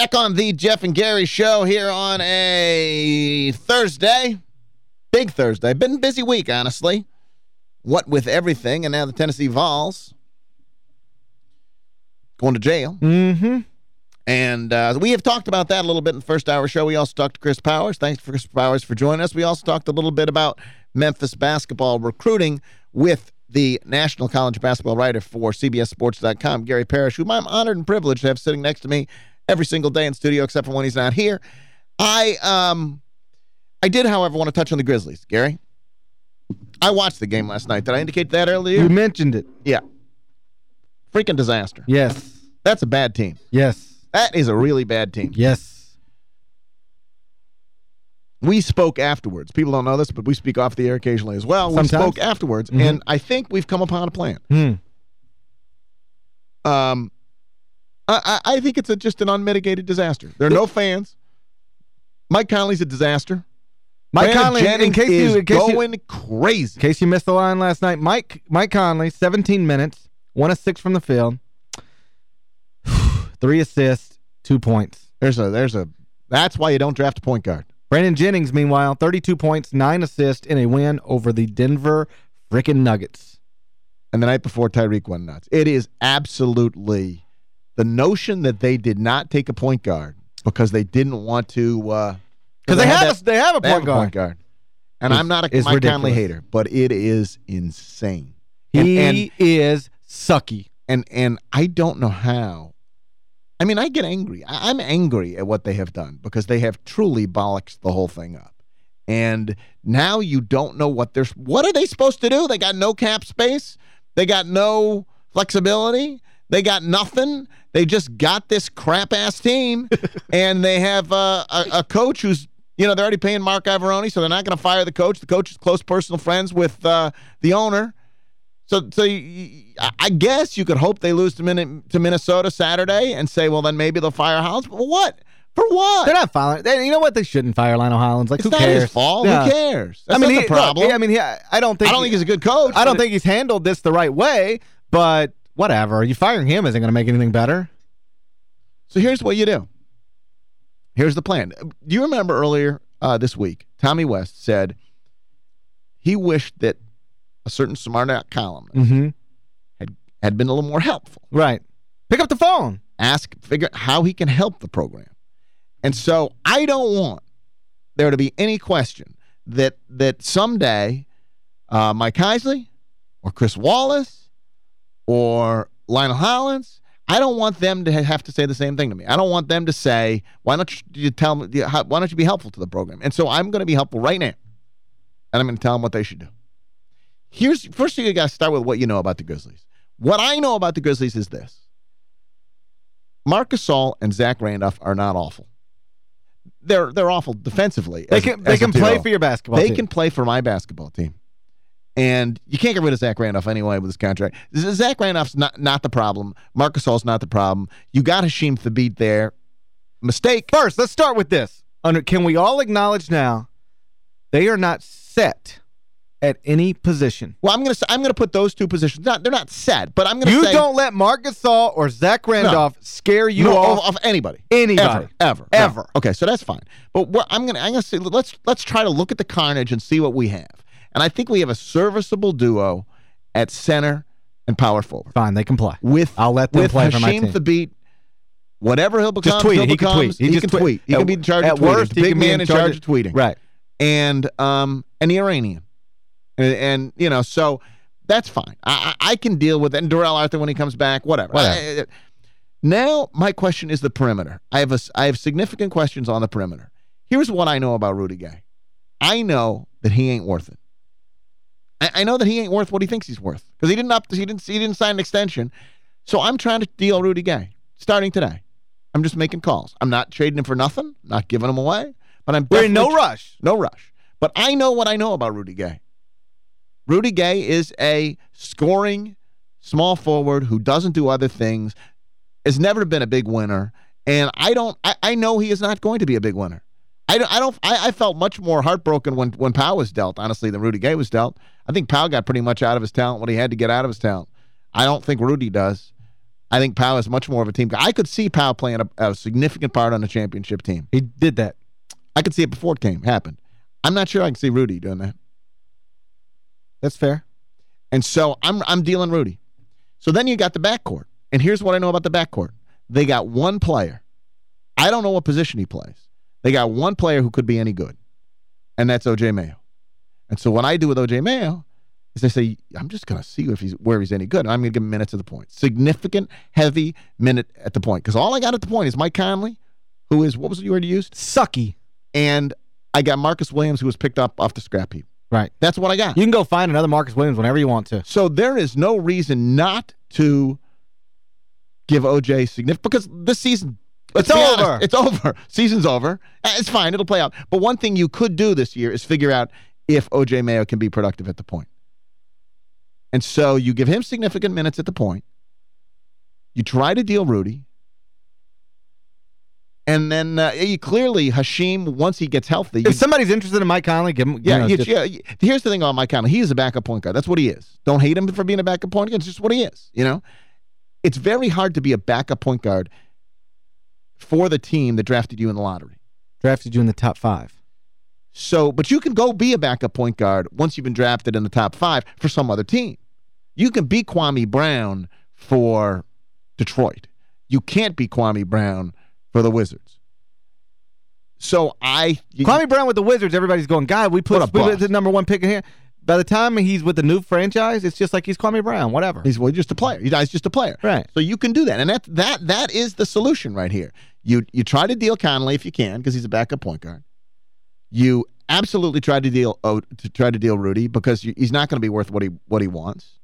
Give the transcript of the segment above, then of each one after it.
Back on the Geoff and Gary show here on a Thursday. Big Thursday. Been a busy week, honestly. What with everything, and now the Tennessee Vols going to jail. Mm-hmm. And uh, we have talked about that a little bit in the first hour show. We also talked to Chris Powers. Thanks for Chris Powers for joining us. We also talked a little bit about Memphis basketball recruiting with the National College basketball writer for CBSSports.com, Gary Parrish, whom I'm honored and privileged to have sitting next to me every single day in studio except for when he's not here. I um I did, however, want to touch on the Grizzlies. Gary? I watched the game last night. Did I indicate that earlier? You mentioned it. Yeah. Freaking disaster. Yes. That's a bad team. Yes. That is a really bad team. Yes. We spoke afterwards. People don't know this, but we speak off the air occasionally as well. Sometimes. We spoke afterwards, mm -hmm. and I think we've come upon a plan. Hmm. Um, I, I think it's a, just an unmitigated disaster. There are no fans. Mike Conley's a disaster. Mike Brandon Conley, Jennings in case is you, in case going you, crazy. In case you missed the line last night, Mike Mike Conley, 17 minutes, one of six from the field, three assists, two points. There's a there's a that's why you don't draft a point guard. Brandon Jennings, meanwhile, 32 points, nine assists in a win over the Denver freaking Nuggets. And the night before, Tyreke went nuts. It is absolutely the notion that they did not take a point guard because they didn't want to uh because they, they, have that, a, they have a point, have guard. A point guard. And I'm not a Mike. Conley hater, but it is insane. He and, and, is sucky. And and I don't know how. I mean, I get angry. I, I'm angry at what they have done because they have truly bollocked the whole thing up. And now you don't know what they're what are they supposed to do? They got no cap space. They got no flexibility. They got nothing. They just got this crap-ass team, and they have uh, a, a coach who's you know, they're already paying Marc Iavaroni, so they're not going to fire the coach. The coach is close personal friends with uh, the owner. So, so you, I guess you could hope they lose to, Min to Minnesota Saturday and say, well, then maybe they'll fire Hollins. But what? For what? They're not firing. They, you know what? They shouldn't fire Lionel Hollins. Like, it's who cares? His fault. Who cares? That's I mean, he, the problem. I mean, he, I don't think. I don't he, think he's a good coach. I don't think he's handled this the right way. But whatever. You firing him isn't going to make anything better. So here's what you do. Here's the plan. Do you remember earlier uh, this week, Tommy West said he wished that a certain smart columnist mm -hmm. had, had been a little more helpful. Right. Pick up the phone. Ask, figure out how he can help the program. And so I don't want there to be any question that that someday uh, Mike Heisley or Chris Wallace or Lionel Hollins I don't want them to have to say the same thing to me. I don't want them to say, why don't you tell me, why don't you be helpful to the program? And so I'm going to be helpful right now. And I'm going to tell them what they should do. Here's First thing you got to start with what you know about the Grizzlies. What I know about the Grizzlies is this. Marc Gasol and Zach Randolph are not awful. They're they're awful defensively. They can they can play for your basketball They team. can play for my basketball team. And you can't get rid of Zach Randolph anyway with his contract. Zach Randolph's not, not the problem. Marc Gasol's not the problem. You got Hasheem Thabeet there. Mistake. First, let's start with this. Under, can we all acknowledge now they are not set at any position? Well, I'm going to I'm going to put those two positions. Not they're not set, but I'm going to You say, don't let Marc Gasol or Zach Randolph no, scare you no, off of, of anybody. Anybody. Ever. Ever. Ever. No. Okay, so that's fine. But what I'm going to I'm going to say let's let's try to look at the carnage and see what we have. And I think we have a serviceable duo at center and power forward. Fine, they can play. With I'll let them with play Hasheem for my team. Thabeet, whatever he'll become, just tweet he'll He becomes, can tweet. He, he can tweet. He at, can be in charge at of tweeting. Worst, Big man in charge, of tweeting. Right. And um and the Iranian. And, and you know, so that's fine. I, I, I can deal with it. And Darrell Arthur when he comes back, whatever. whatever. I, now my question is the perimeter. I have a, I have significant questions on the perimeter. Here's what I know about Rudy Gay. I know that he ain't worth it. I, I know that he ain't worth what he thinks he's worth because he didn't up he didn't he didn't sign an extension. So I'm trying to deal Rudy Gay starting today. I'm just making calls. I'm not trading him for nothing, not giving him away, but I'm We're in no rush. No rush. But I know what I know about Rudy Gay. Rudy Gay is a scoring small forward who doesn't do other things, has never been a big winner, and I don't I, I know he is not going to be a big winner. I don't, I don't I, I felt much more heartbroken when when Powell was dealt, honestly, than Rudy Gay was dealt. I think Powell got pretty much out of his talent what he had to get out of his talent. I don't think Rudy does. I think Powell is much more of a team. Guy. I could see Powell playing a, a significant part on a championship team. He did that. I could see it before it came happened. I'm not sure I can see Rudy doing that. That's fair. And so I'm I'm dealing Rudy. So then you got the backcourt. And here's what I know about the backcourt. They got one player. I don't know what position he plays. They got one player who could be any good, and that's O.J. Mayo. And so what I do with O.J. Mayo is I say, I'm just going to see if he's where he's any good. I'm going to give him minutes at the point. Significant, heavy minute at the point. Because all I got at the point is Mike Conley, who is, what was the word you used? Sucky. And I got Marcus Williams, who was picked up off the scrap heap. Right. That's what I got. You can go find another Marcus Williams whenever you want to. So there is no reason not to give OJ significant because this season it's over. Honest, it's over. Season's over. Uh, it's fine. It'll play out. But one thing you could do this year is figure out if OJ Mayo can be productive at the point. And so you give him significant minutes at the point. You try to deal Rudy. And then uh, you clearly, Hasheem, once he gets healthy... If somebody's interested in Mike Conley, give him... Yeah, know, yeah, here's the thing about Mike Conley. He is a backup point guard. That's what he is. Don't hate him for being a backup point guard. It's just what he is, you know? It's very hard to be a backup point guard for the team that drafted you in the lottery. Drafted you in the top five. So, but you can go be a backup point guard once you've been drafted in the top five for some other team. You can be Kwame Brown for Detroit. You can't be Kwame Brown for the Wizards. So I... You, Kwame Brown with the Wizards, everybody's going, God, we put, we put the number one pick in here. By the time he's with the new franchise, it's just like he's Kwame Brown, whatever. He's well, just a player. He's just a player. Right. So you can do that. And that that that is the solution right here. You you try to deal Conley if you can because he's a backup point guard. You absolutely try to deal to try to deal Rudy because you, he's not going to be worth what he what he wants.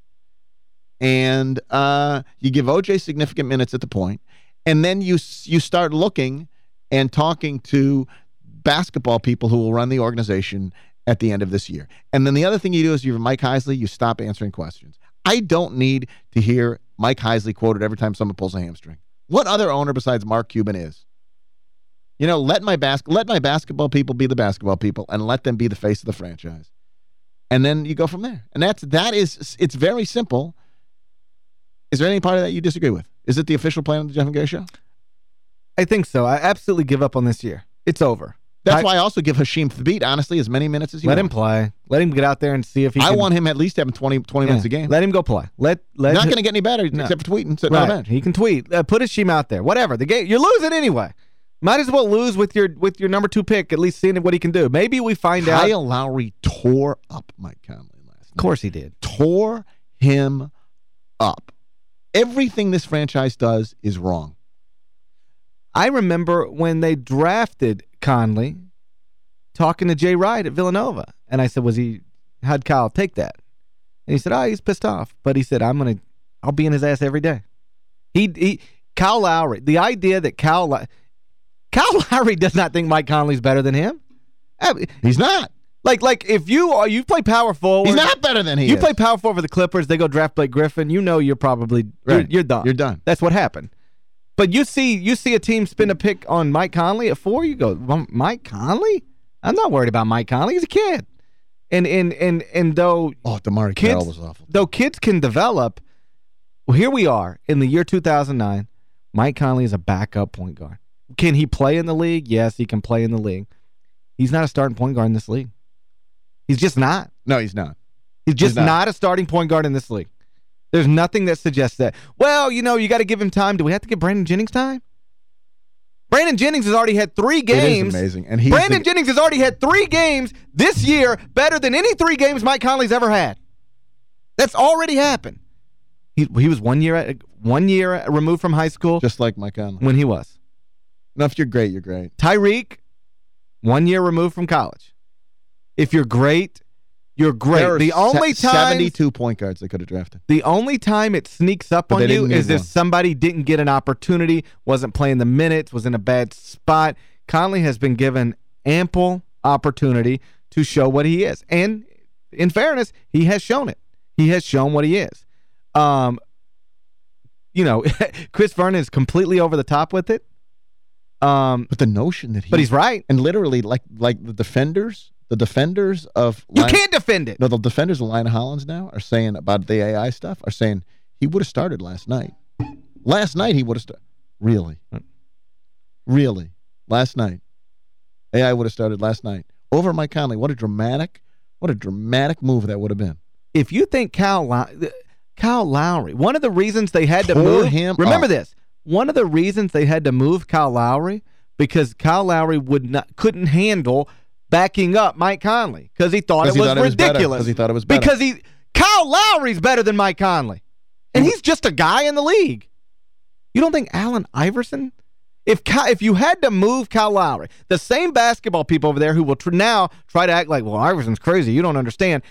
And uh, you give OJ significant minutes at the point, and then you you start looking and talking to basketball people who will run the organization at the end of this year. And then the other thing you do is you have Mike Heisley, you stop answering questions. I don't need to hear Mike Heisley quoted every time someone pulls a hamstring. What other owner besides Mark Cuban is? You know, let my bas let my basketball people be the basketball people and let them be the face of the franchise. And then you go from there. And that's that is it's very simple. Is there any part of that you disagree with? Is it the official plan of the Geoff and Gary show? I think so. I absolutely give up on this year. It's over. That's I, why I also give Hasheem Thabeet, honestly, as many minutes as he Let wants. him play. Let him get out there and see if he I can, want him at least having 20, 20 yeah. minutes a game. Let him go play. Let, let Not going to get any better no. except for tweeting. Sitting right. the. He can tweet. Uh, put Hasheem out there. Whatever. The game You're losing anyway. Might as well lose with your with your number two pick, at least seeing what he can do. Maybe we find Kyle out. Kyle Lowry tore up Mike Conley last night. Of course he did. Tore him up. Everything this franchise does is wrong. I remember when they drafted Conley, talking to Jay Wright at Villanova. And I said, was he, how'd Kyle take that? And he said, oh, he's pissed off. But he said, I'm going to, I'll be in his ass every day. He, he, Kyle Lowry, the idea that Kyle, Kyle Lowry does not think Mike Conley's better than him. He's not. Like, like if you are, you play power forward. He's not better than he You is. play power forward for the Clippers. They go draft Blake Griffin. You know you're probably, right. you're, you're done. You're done. That's what happened. But you see you see a team spin a pick on Mike Conley at four, you go, Mike Conley? I'm not worried about Mike Conley. He's a kid. And and and and though Oh, DeMarre kids, Carroll was awful. Though kids can develop, well, here we are in the year 2009. Mike Conley is a backup point guard. Can he play in the league? Yes, he can play in the league. He's not a starting point guard in this league. He's just not. No, he's not. He's just he's not. not a starting point guard in this league. There's nothing that suggests that. Well, you know, you got to give him time. Do we have to give Brandon Jennings time? Brandon Jennings has already had three games. Amazing. And he's Brandon Jennings has already had three games this year better than any three games Mike Conley's ever had. That's already happened. He he was one year at, one year removed from high school. Just like Mike Conley. When he was. No, if you're great, you're great. Tyreke, one year removed from college. If you're great, you're great. The only time 72 point guards they could have drafted. The only time it sneaks up but on you is if one. somebody didn't get an opportunity, wasn't playing the minutes, was in a bad spot. Conley has been given ample opportunity to show what he is. And in fairness, he has shown it. He has shown what he is. Um, you know, Chris Vernon is completely over the top with it. Um, but the notion that he But he's right. And literally like like the defenders the defenders of You can't defend it. No, the defenders of Lionel Hollins now are saying about the AI stuff are saying he would have started last night. Last night he would have started. Really? Really? Last night. AI would have started last night. Over Mike Conley. What a dramatic, what a dramatic move that would have been. If you think Kyle, Kyle Lowry, one of the reasons they had to move him Remember up. this. One of the reasons they had to move Kyle Lowry because Kyle Lowry would not couldn't handle backing up Mike Conley because he thought it he was thought it was better, ridiculous. 'cause he thought it was better. Because he Kyle Lowry's better than Mike Conley. And he's just a guy in the league. You don't think Allen Iverson if Ky- if you had to move Kyle Lowry, the same basketball people over there who will tr now try to act like, well, Iverson's crazy, you don't understand.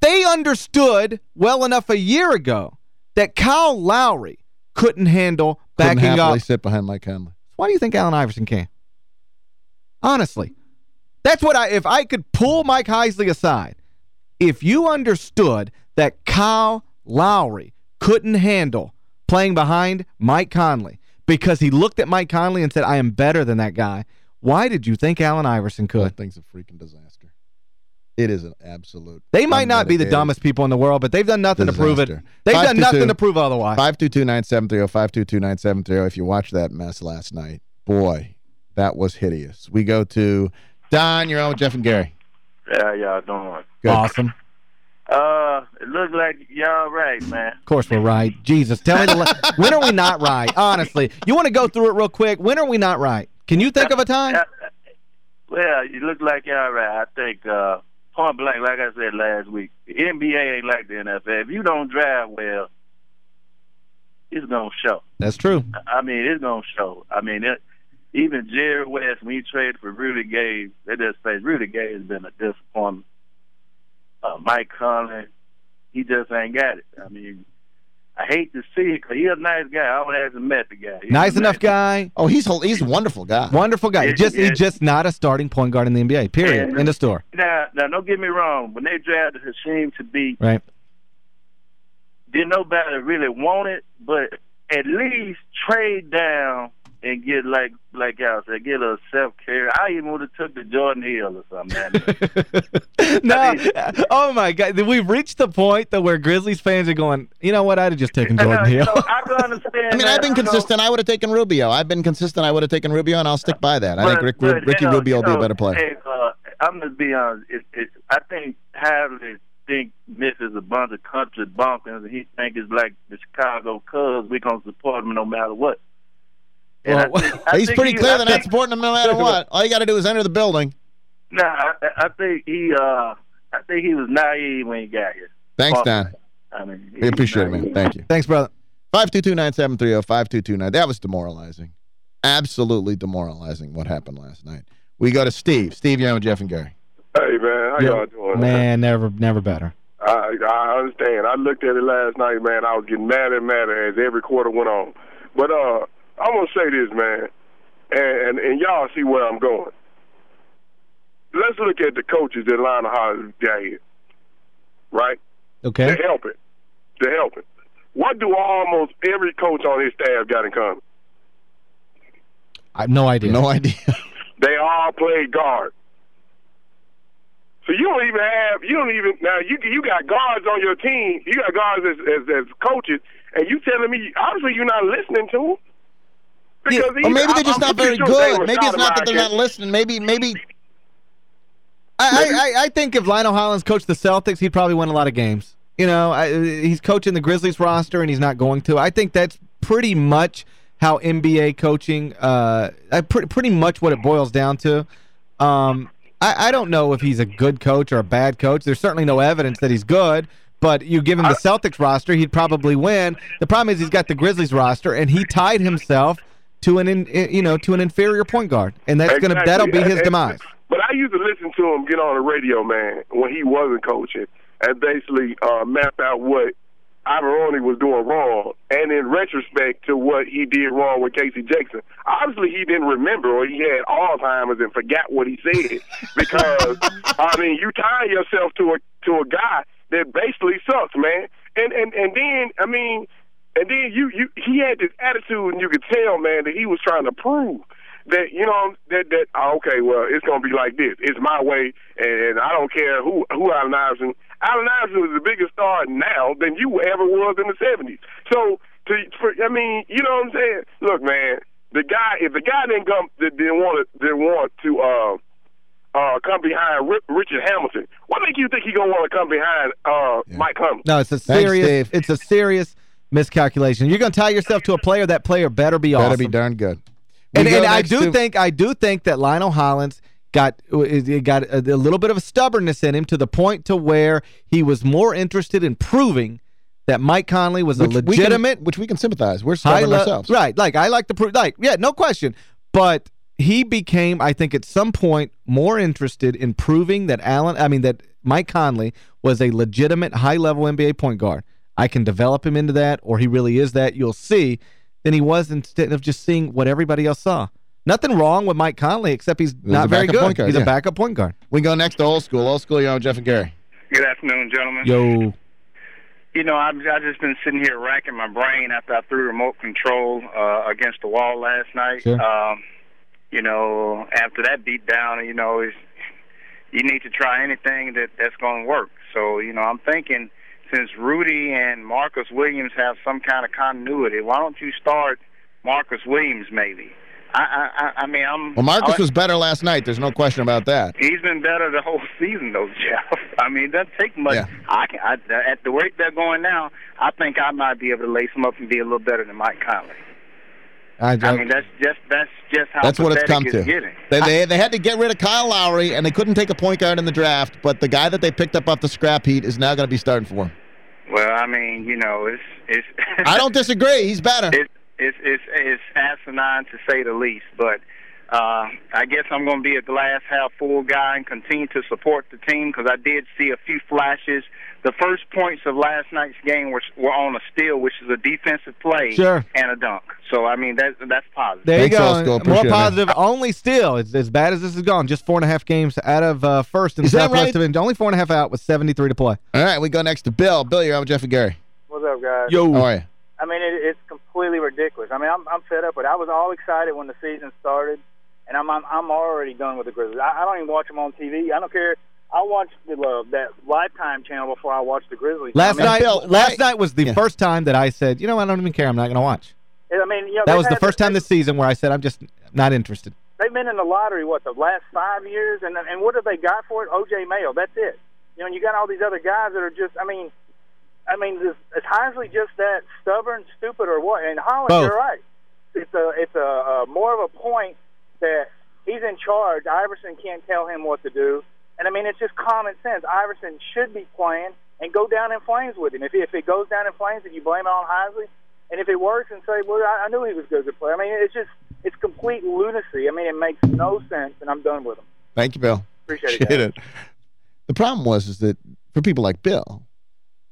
They understood well enough a year ago that Kyle Lowry couldn't handle Couldn't backing up. sit behind Mike Conley. Why do you think Allen Iverson can? Honestly. That's what I, if I could pull Mike Heisley aside, if you understood that Kyle Lowry couldn't handle playing behind Mike Conley because he looked at Mike Conley and said, I am better than that guy, why did you think Allen Iverson could? That thing's a freaking disaster. It is an absolute They might not be the dumbest people in the world, but they've done nothing to prove it. They've done 522 nothing to prove otherwise. 522-9730, 522-9730. If you watched that mess last night, boy, that was hideous. We go to Don, you're on with Geoff and Gary. How y'all doing? Good. Awesome. Uh, it looks like y'all right, man. Of course we're right. Jesus, tell me the when are we not right? Honestly, you want to go through it real quick? When are we not right? Can you think of a time? Well, you look like y'all right. I think uh, point blank, like I said last week, the NBA ain't like the NFL. If you don't drive well, it's gonna show. That's true. I mean, it's gonna show. I mean, it, even Jerry West, when he traded for Rudy Gay, they just say Rudy Gay has been a disappointment. Uh, Mike Conley, he just ain't got it. I mean, I hate to see it because he's a nice guy. I hasn't met the guy. He's Nice a enough guy. Oh, he's he's a wonderful guy. Wonderful guy. Yeah, Just yeah. He's just not a starting point guard in the NBA, period. Yeah. In the store. Now, now, don't get me wrong. When they drafted Hasheem Thabeet, Right. didn't nobody really want it, but at least trade down and get like like I said, get a self care. I even would have took the Jordan Hill or something. no. Oh, my God. We've reached the point that where Grizzlies fans are going, you know what? I'd have just taken And, Jordan you Hill. know, I can understand. I mean, that. I've been consistent. I would have taken Rubio. I've been consistent. I would have taken Rubio, and I'll stick by that. I think Rick, but, Ricky you know, Rubio will you be a better player. Hey, uh, I'm gonna be honest. It, it, I think Hadley think misses a bunch of country bumpkins, and he think it's like the Chicago Cubs. We gonna support him no matter what. And I Well, think- I He's pretty he- clear I they're not supporting him no matter what. All you got to do is enter the building. Nah, I, I think he. uh I think he was naive when he got here. Thanks, Well, Don. I mean, We appreciate it, man. Thank you. Thanks, brother. 522-9730, 5229. That was demoralizing. Absolutely demoralizing what happened last night. We go to Steve. Steve, you're on with Geoff and Gary. Hey man, how y'all doing? Man, never never better. I I understand. I looked at it last night, man. I was getting madder and madder as every quarter went on. But uh, I'm gonna say this, man, and and, and y'all see where I'm going. Let's look at the coaches that Lionel Hollins got here, right? Okay. They're helping. They're helping. What do almost every coach on his staff got in common? I have no idea. No idea. They all play guard. So you don't even have you don't even now you you got guards on your team. You got guards as as, as coaches, and you telling me obviously you're not listening to them. Because Or maybe they're just not very good. Maybe it's not that they're not listening. Maybe maybe I, I, I- think if Lionel Hollins coached the Celtics, he'd probably win a lot of games. You know, I, he's coaching the Grizzlies roster, and he's not going to. I think that's pretty much how NBA coaching, uh, I- pretty, pretty much what it boils down to. Um, I, I don't know if he's a good coach or a bad coach. There's certainly no evidence that he's good, but you give him the Celtics roster, he'd probably win. The problem is he's got the Grizzlies roster, and he tied himself to an in, you know to an inferior point guard, and that's gonna that'll be his and- demise. But I used to listen to him get on the radio, man, when he wasn't coaching, and basically uh, map out what Iavaroni was doing wrong, and in retrospect to what he did wrong with Casey Jackson. Obviously, he didn't remember, or he had Alzheimer's and forgot what he said. Because I mean, you tie yourself to a to a guy that basically sucks, man. And and and then I mean, and then you you he had this attitude, and you could tell, man, that he was trying to prove that you know that that oh, okay, well, it's gonna be like this. It's my way, and, and I don't care who who Allen Iverson. Allen Iverson is a bigger star now than you ever was in the '70s. So To, for, I mean, you know what I'm saying? Look, man, the guy, if the guy didn't come, didn't want to, didn't want to uh, uh, come behind Richard Hamilton, what make you think he gonna want to come behind uh, yeah. Mike Conley? No, it's a serious. Thanks, it's a serious miscalculation. You're going to tie yourself to a player. That player better be better awesome. Better be darn good. and, and I do think I do think that Lionel Hollins got got a, a, little bit of a stubbornness in him to the point to where he was more interested in proving that Mike Conley was which a legitimate... We can, which we can sympathize. We're stubborn ourselves. Right. Like, I like to prove... Like, yeah, no question. But he became, I think, at some point more interested in proving that Allen... I mean, that Mike Conley was a legitimate high-level NBA point guard. I can develop him into that, or he really is that. You'll see. Than he was instead of just seeing what everybody else saw. Nothing wrong with Mike Conley, except he's, he's not very good. Guard, he's yeah. a backup point guard. We go next to old school. Old school, you know, Geoff and Gary. Good afternoon, gentlemen. Yo. You know, I've, I've just been sitting here racking my brain after I threw remote control uh, against the wall last night. Sure. Um, you know, after that beat down, you know, it's, you need to try anything that that's going to work. So, you know, I'm thinking since Rudy and Marcus Williams have some kind of continuity, why don't you start Marcus Williams maybe? I, I, I mean, I'm. Well, Marcus was better last night. There's no question about that. He's been better the whole season, though, Geoff. I mean, it doesn't take much. Yeah. I can, I, at the rate they're going now, I think I might be able to lace them up and be a little better than Mike Conley. I, I, mean, that's just that's just how that's what it's come to. Getting. They, they they had to get rid of Kyle Lowry, and they couldn't take a point guard in the draft. But the guy that they picked up off the scrap heap is now going to be starting for them. Well, I mean, you know, it's it's. I don't disagree. He's better. It's it's it's, it's asinine to say the least. But uh, I guess I'm going to be a glass half full guy and continue to support the team because I did see a few flashes. The first points of last night's game were, were on a steal, which is a defensive play sure. and a dunk. So, I mean, that, that's positive. There Thanks, you go. More positive. It, only steal. it's as bad as this has gone. Just four and a half games out of uh, first and Southwest right? Only four and a half out with 73 to play. All right, we go next to Bill. Bill, you're on with Geoff and Gary. What's up, guys? Yo. How are you? I mean, it, it's completely ridiculous. I mean, I'm, I'm fed up, but I was all excited when the season started, and I'm I'm, I'm already done with the Grizzlies. I, I don't even watch them on TV. I don't care. I watched the, uh, that Lifetime channel before I watched the Grizzlies. Last I mean, night, Bill, last night was the yeah. first time that I said, you know, I don't even care. I'm not going to watch. I mean, you know, that was the first time this season where I said I'm just not interested. They've been in the lottery what the last five years, and and what have they got for it? O.J. Mayo. That's it. You know, and you got all these other guys that are just. I mean, I mean, is, is Heisley just that stubborn, stupid, or what? And Holland, Both. you're right. It's a it's a, a more of a point that he's in charge. Iverson can't tell him what to do, and I mean it's just common sense. Iverson should be playing and go down in flames with him. If if it goes down in flames, and you blame it on Heisley, and if it works, and say, well, I, I knew he was good to play. I mean, it's just it's complete lunacy. I mean, it makes no sense, and I'm done with him. Thank you, Bill. Appreciate, Appreciate it. The problem was is that for people like Bill,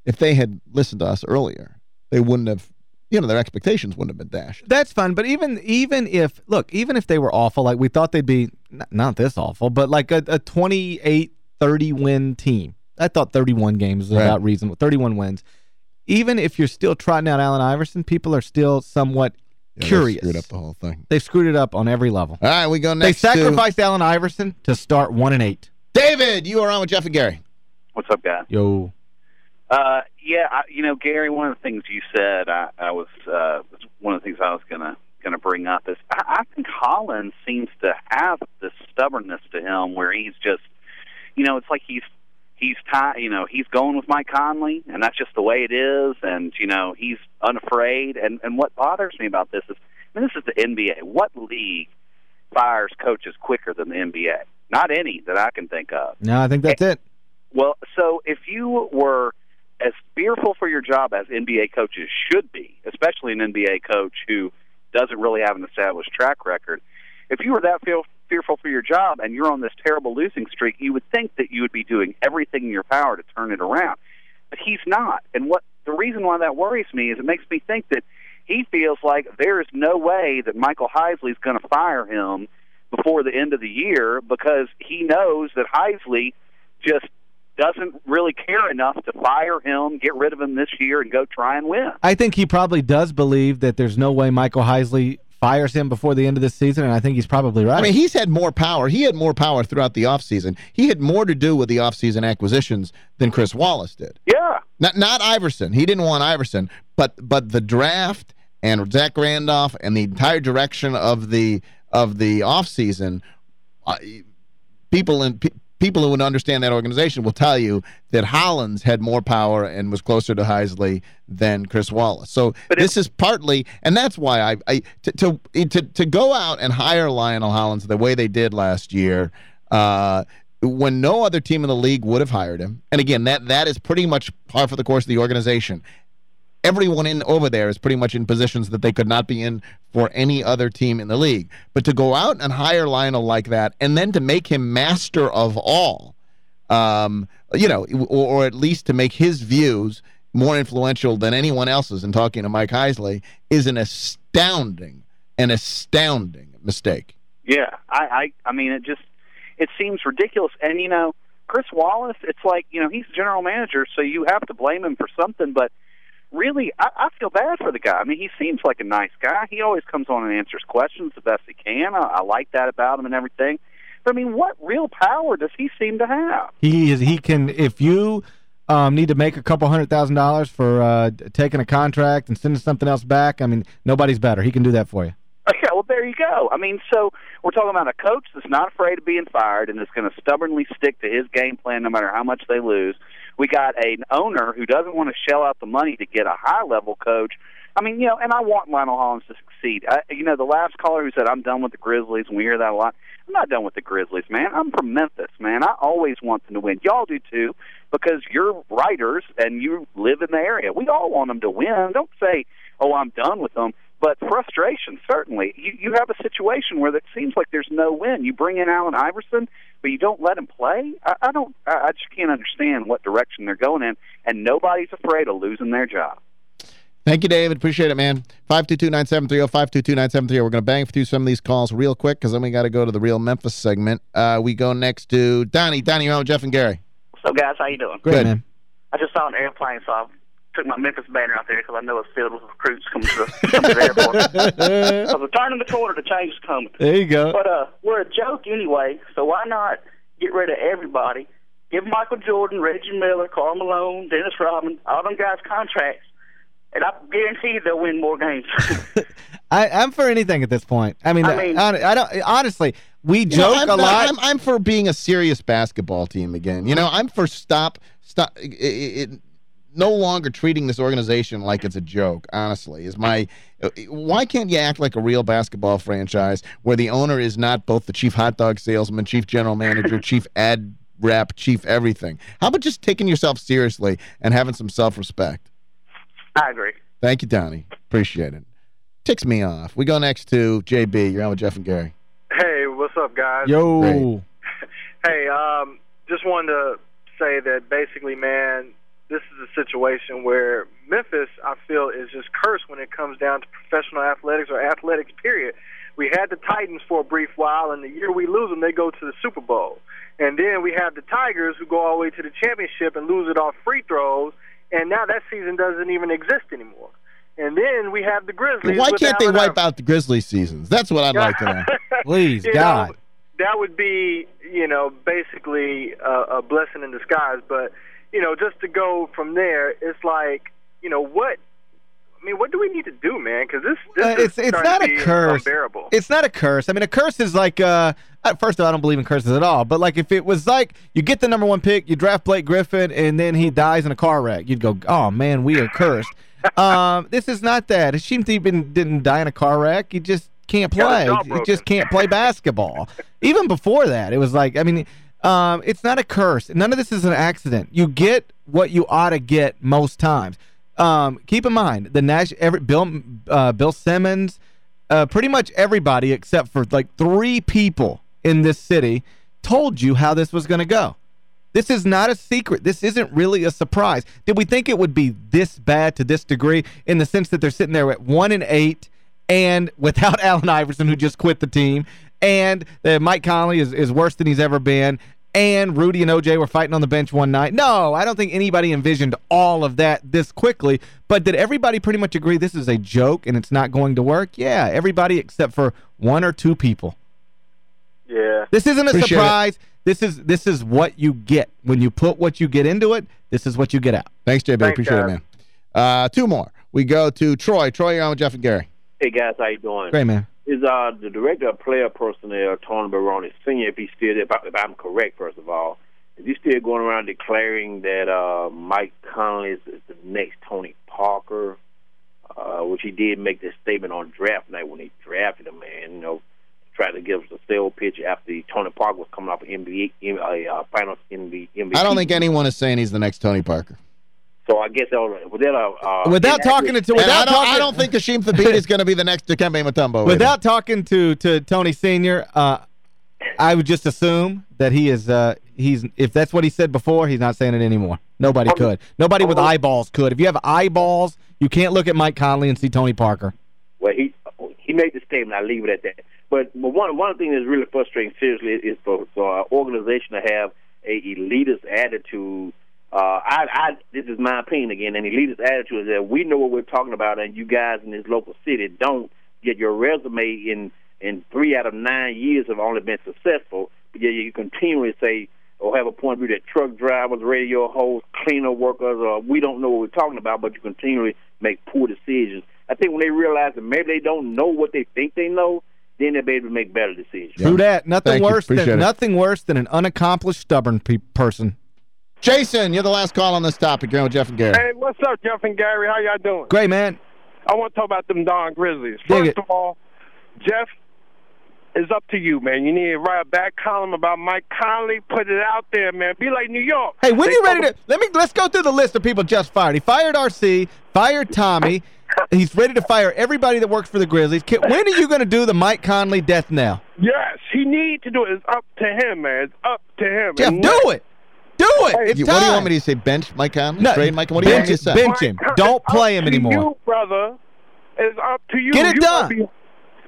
if they had listened to us earlier, they wouldn't have, you know, their expectations wouldn't have been dashed. That's fun, but even even if, look, even if they were awful, like we thought they'd be, not, not this awful, but like a, a 28-30 win team. I thought 31 games was right. about reasonable, 31 wins. Even if you're still trotting out Allen Iverson, people are still somewhat yeah, curious. screwed up the whole thing. They've screwed it up on every level. All right, we go next They sacrificed to... Allen Iverson to start 1 and 8. David, you are on with Geoff and Gary. What's up, guys? Yo. Uh, yeah, I, you know, Gary, one of the things you said, I, I was uh, one of the things I was gonna gonna bring up is I, I think Holland seems to have this stubbornness to him where he's just, you know, it's like he's he's tie, you know, he's going with Mike Conley, and that's just the way it is, and you know, he's unafraid. And and what bothers me about this is, I mean, this is the NBA. What league fires coaches quicker than the NBA? Not any that I can think of. No, I think that's and, it. Well, so if you were as fearful for your job as NBA coaches should be, especially an NBA coach who doesn't really have an established track record. If you were that feel, fearful for your job and you're on this terrible losing streak, you would think that you would be doing everything in your power to turn it around. But he's not. And what the reason why that worries me is it makes me think that he feels like there is no way that Michael Heisley is going to fire him before the end of the year because he knows that Heisley just doesn't really care enough to fire him, get rid of him this year, and go try and win. I think he probably does believe that there's no way Michael Heisley fires him before the end of this season, and I think he's probably right. I mean, he's had more power. He had more power throughout the offseason. He had more to do with the offseason acquisitions than Chris Wallace did. Yeah. Not not Iverson. He didn't want Iverson, but but the draft and Zach Randolph and the entire direction of the of the offseason, uh, people in people who would understand that organization will tell you that Hollins had more power and was closer to Heisley than Chris Wallace. So But this is partly, and that's why I, I to, to, to, to go out and hire Lionel Hollins the way they did last year, uh, when no other team in the league would have hired him, and again, that that is pretty much par for the course of the organization. Everyone in over there is pretty much in positions that they could not be in for any other team in the league. But to go out and hire Lionel like that and then to make him master of all, um, you know, or, or at least to make his views more influential than anyone else's in talking to Mike Heisley is an astounding, an astounding mistake. Yeah, I, I, I mean, it just it seems ridiculous. And you know, Chris Wallace, it's like you know he's general manager, so you have to blame him for something. But really, I, I feel bad for the guy. I mean, he seems like a nice guy. He always comes on and answers questions the best he can. I, I like that about him and everything. But I mean, what real power does he seem to have? He is he can if you um, need to make a couple hundred thousand dollars for uh, taking a contract and sending something else back, I mean, nobody's better. He can do that for you. Okay, well, there you go. I mean, so we're talking about a coach that's not afraid of being fired and is going to stubbornly stick to his game plan no matter how much they lose. We got an owner who doesn't want to shell out the money to get a high level coach. I mean, you know, and I want Lionel Hollins to succeed. I, you know, the last caller who said I'm done with the Grizzlies, and we hear that a lot. I'm not done with the Grizzlies, man. I'm from Memphis, man. I always want them to win. Y'all do too, because you're writers and you live in the area. We all want them to win. Don't say, "Oh, I'm done with them." But frustration, certainly. You you have a situation where it seems like there's no win. You bring in Allen Iverson, but you don't let him play. I, I don't. I, I just can't understand what direction they're going in, and nobody's afraid of losing their job. Thank you, David. Appreciate it, man. 522-9730, 522-9730. We're going to bang through some of these calls real quick because then we got to go to the real Memphis segment. Uh, we go next to Donnie. Donnie, you're on with Geoff and Gary. What's up, guys? How you doing? Great, Good. man. I just saw an airplane, so I took my Memphis banner out there because I know it's filled with recruits coming to the, coming to the airport. so we're turning the corner. The change is coming. There you go. But uh, we're a joke anyway, so why not get rid of everybody? Give Michael Jordan, Reggie Miller, Karl Malone, Dennis Rodman, all them guys contracts, and I guarantee they'll win more games. I, I'm for anything at this point. I mean, I mean- I, I don't honestly, we You know, joke I'm a not- lot. I'm, I'm for being a serious basketball team again. You know, I'm for stop, stop, it, it, no longer treating this organization like it's a joke, honestly, is my, why can't you act like a real basketball franchise where the owner is not both the chief hot dog salesman, chief general manager, chief ad rep, chief everything? How about just taking yourself seriously and having some self-respect? I agree. Thank you, Donnie. Appreciate it. Ticks me off. We go next to JB. You're on with Geoff and Gary. Hey, what's up, guys? Yo. Great. Hey, um, just wanted to say that basically, man, this is a situation where Memphis, I feel, is just cursed when it comes down to professional athletics or athletics, period. We had the Titans for a brief while, and the year we lose them, they go to the Super Bowl. And then we have the Tigers who go all the way to the championship and lose it off free throws, and now that season doesn't even exist anymore. And then we have the Grizzlies. Why can't they wipe out the Grizzlies seasons? That's what I'd like to know. Please, You God. know, that would be, you know, basically a, a blessing in disguise. But, you know, just to go from there, it's like, you know, what? I mean, what do we need to do, man? Because this, this Uh, is it's it's not to a be curse. unbearable. It's not a curse. I mean, a curse is like, uh, uh, first of all, I don't believe in curses at all. But like if it was like you get the number one pick, you draft Blake Griffin, and then he dies in a car wreck, you'd go, oh, man, we are cursed. um, this is not that. Hasheem Thabeet didn't die in a car wreck. He just can't play. He just can't play basketball. Even before that, it was like, I mean, um, it's not a curse. None of this is an accident. You get what you ought to get most times. Um, keep in mind, the Nash, every, Bill, uh, Bill Simmons, uh, pretty much everybody except for like three people in this city told you how this was going to go. This is not a secret. This isn't really a surprise. Did we think it would be this bad to this degree in the sense that they're sitting there at 1 and 8 and without Allen Iverson who just quit the team and uh, Mike Conley is, is worse than he's ever been and Rudy and OJ were fighting on the bench one night. No, I don't think anybody envisioned all of that this quickly. But did everybody pretty much agree this is a joke and it's not going to work? Yeah, everybody except for one or two people. Yeah. This isn't a Appreciate surprise. This is this is what you get. When you put what you get into it, this is what you get out. Thanks, JB. Thanks, Appreciate guys. it, man. Uh, two more. We go to Troy. Troy, you're on with Geoff and Gary. Hey guys, how you doing? Great, man. Is uh the director of player personnel, Tony Barone Senior, if he's still there, if, I'm correct, first of all, is he still going around declaring that uh Mike Conley is, is the next Tony Parker? Uh, which he did make this statement on draft night when he drafted him, man. You know, tried to give us a sale pitch after Tony Parker was coming off an NBA, uh, uh, finals NBA. MVP. I don't think anyone is saying he's the next Tony Parker. So I guess that was, was uh, Without talking to And I without don't, talking I don't think Hasheem Thabeet is going to be the next Dikembe Mutombo. without talking to to Tony Senior, uh, I would just assume that he is uh he's if that's what he said before, he's not saying it anymore. Nobody could. Nobody with eyeballs could. If you have eyeballs, you can't look at Mike Conley and see Tony Parker. Well, he he made the statement. I leave it at that. But but one one thing that's really frustrating, seriously, is for for an organization to have a elitist attitude. Uh, I, I this is my opinion again. An elitist attitude is that we know what we're talking about, and you guys in this local city don't get your resume in in three out of nine years have only been successful. But yet you continually say or have a point of view that truck drivers, radio hosts, cleaner workers, or we don't know what we're talking about, but you continually make poor decisions. I think when they realize that maybe they don't know what they think they know, then they'll be able to make better decisions. True that. Nothing Thank worse than it. nothing worse than an unaccomplished stubborn pe person. Jason, you're the last call on this topic. You're on with Geoff and Gary. Hey, what's up, Geoff and Gary? How y'all doing? Great, man. I want to talk about them Don Grizzlies. First of all, Geoff, it's up to you, man. You need to write a back column about Mike Conley. Put it out there, man. Be like New York. Hey, when They you ready to let me let's go through the list of people just fired. He fired RC, fired Tommy. He's ready to fire everybody that works for the Grizzlies. When are you going to do the Mike Conley death knell? Yes, he need to do it. It's up to him, man. It's up to him. Geoff, And do it. Do it. Hey, it's You- time. what do you want me to say? Bench Mike Conley? No, Trade Mike? What do you want me to bench- say? bench him. Mike, Don't play him anymore. You, brother. It's up to you. Get it You done. be-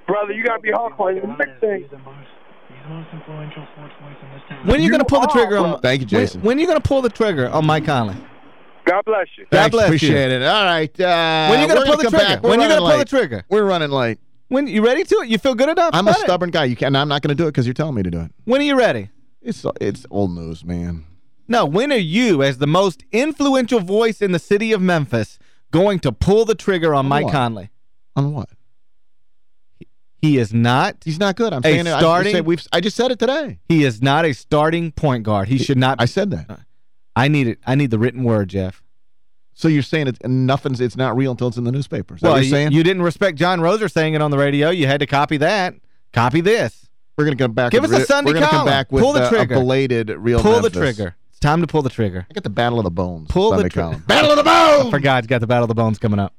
brother, you got to be hardcore. And the next thing, When are you, You going to pull the trigger on. Thank you, Jason. When, when are you going to pull the trigger on Mike Conley? God bless you. God Thanks, bless you. appreciate it. All right. Uh, When you we're gonna pull the trigger? back. We're you gonna pull the trigger? We're running late. When you ready to it? You feel good enough? I'm a about it? stubborn guy. You can I'm not going to do it because you're telling me to do it. When are you ready? It's it's old news, man. No, when are you, as the most influential voice in the city of Memphis, going to pull the trigger on Mike what? Conley? On what? He is not. He's not good. I'm saying it. I just said, we've, I just said it today. He is not a starting point guard. He should not. I said that. I need it. I need the written word, Geoff. So you're saying it's nothing's it's not real until it's in the newspaper. Is that well, you're saying? you didn't respect John Roser saying it on the radio. You had to copy that. Copy this. we're going to come back Give with us a Sunday We're gonna come column. back with Pull the uh, trigger. a belated real pull the trigger. It's time to pull the trigger. I got the Battle of the Bones. Pull the Sunday trigger. Battle of the Bones! For God's got the Battle of the Bones coming up.